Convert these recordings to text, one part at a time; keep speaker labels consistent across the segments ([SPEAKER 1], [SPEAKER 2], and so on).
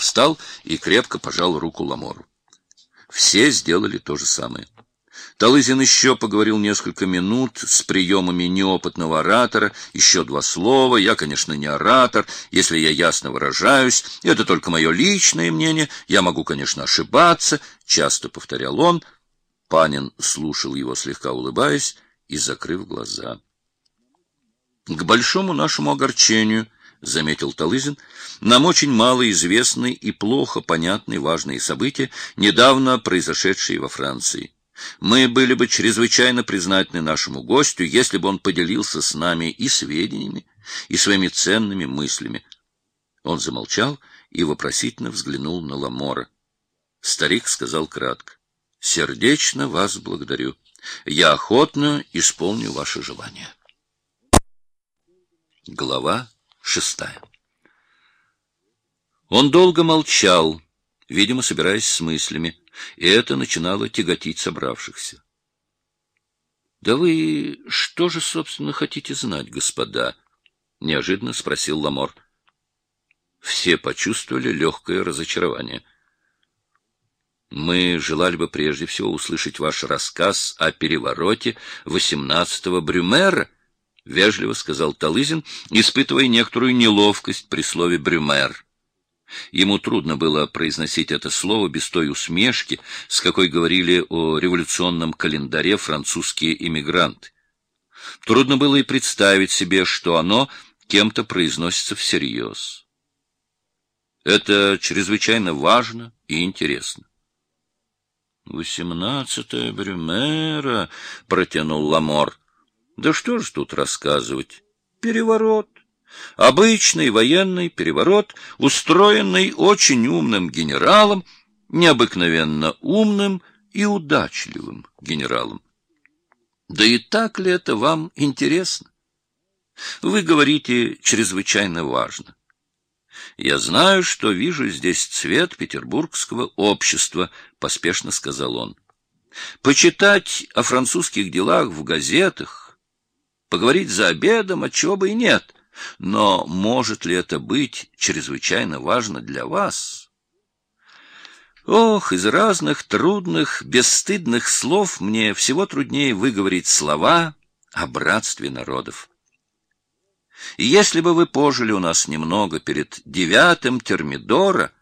[SPEAKER 1] встал и крепко пожал руку Ламору. Все сделали то же самое. Талызин еще поговорил несколько минут с приемами неопытного оратора, еще два слова. Я, конечно, не оратор, если я ясно выражаюсь. Это только мое личное мнение. Я могу, конечно, ошибаться, — часто повторял он. Панин слушал его, слегка улыбаясь и закрыв глаза. К большому нашему огорчению —— заметил Талызин, — нам очень мало известны и плохо понятны важные события, недавно произошедшие во Франции. Мы были бы чрезвычайно признательны нашему гостю, если бы он поделился с нами и сведениями, и своими ценными мыслями. Он замолчал и вопросительно взглянул на Ламора. Старик сказал кратко. — Сердечно вас благодарю. Я охотно исполню ваше желание. Глава Шестая. Он долго молчал, видимо, собираясь с мыслями, и это начинало тяготить собравшихся. — Да вы что же, собственно, хотите знать, господа? — неожиданно спросил Ламор. Все почувствовали легкое разочарование. — Мы желали бы прежде всего услышать ваш рассказ о перевороте восемнадцатого Брюмера, —— вежливо сказал Талызин, испытывая некоторую неловкость при слове «брюмер». Ему трудно было произносить это слово без той усмешки, с какой говорили о революционном календаре французские эмигранты. Трудно было и представить себе, что оно кем-то произносится всерьез. Это чрезвычайно важно и интересно. «Восемнадцатое Брюмера», — протянул Ламор. Да что ж тут рассказывать? Переворот. Обычный военный переворот, устроенный очень умным генералом, необыкновенно умным и удачливым генералом. Да и так ли это вам интересно? Вы говорите чрезвычайно важно. Я знаю, что вижу здесь цвет петербургского общества, поспешно сказал он. Почитать о французских делах в газетах, поговорить за обедом, отчего бы и нет. Но может ли это быть чрезвычайно важно для вас? Ох, из разных трудных, бесстыдных слов мне всего труднее выговорить слова о братстве народов. И если бы вы пожили у нас немного перед девятым Термидора,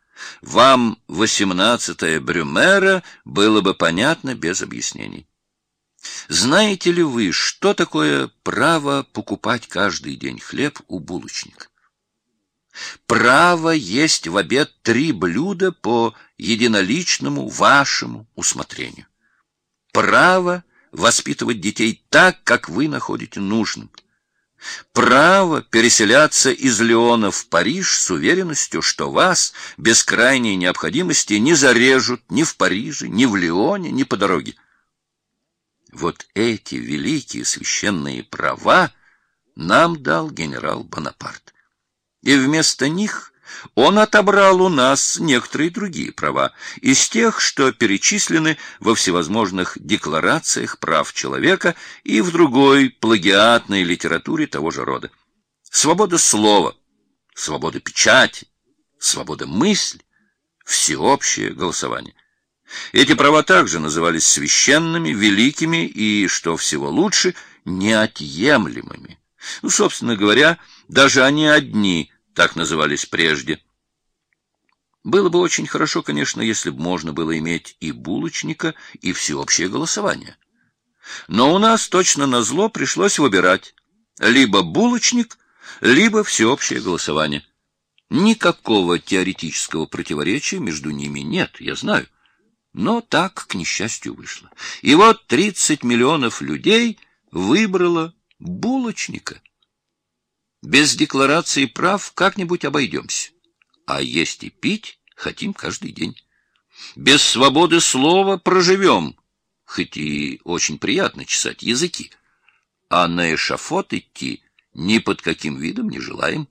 [SPEAKER 1] вам восемнадцатое Брюмера было бы понятно без объяснений. Знаете ли вы, что такое право покупать каждый день хлеб у булочника? Право есть в обед три блюда по единоличному вашему усмотрению. Право воспитывать детей так, как вы находите нужным. Право переселяться из Леона в Париж с уверенностью, что вас без крайней необходимости не зарежут ни в Париже, ни в Леоне, ни по дороге. Вот эти великие священные права нам дал генерал Бонапарт. И вместо них он отобрал у нас некоторые другие права, из тех, что перечислены во всевозможных декларациях прав человека и в другой плагиатной литературе того же рода. Свобода слова, свобода печати, свобода мысли, всеобщее голосование — эти права также назывались священными, великими и, что всего лучше, неотъемлемыми. Ну, собственно говоря, даже они одни так назывались прежде. Было бы очень хорошо, конечно, если бы можно было иметь и булочника, и всеобщее голосование. Но у нас точно на зло пришлось выбирать либо булочник, либо всеобщее голосование. Никакого теоретического противоречия между ними нет, я знаю. Но так, к несчастью, вышло. И вот 30 миллионов людей выбрало булочника. Без декларации прав как-нибудь обойдемся. А есть и пить хотим каждый день. Без свободы слова проживем, хоть и очень приятно чесать языки. А на эшафот идти ни под каким видом не желаем.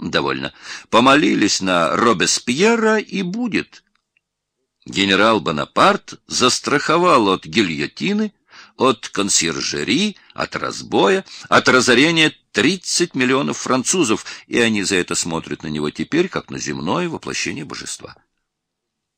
[SPEAKER 1] Довольно. Помолились на Робеспьера, и будет. Генерал Бонапарт застраховал от гильотины, от консьержери, от разбоя, от разорения 30 миллионов французов, и они за это смотрят на него теперь, как на земное воплощение божества.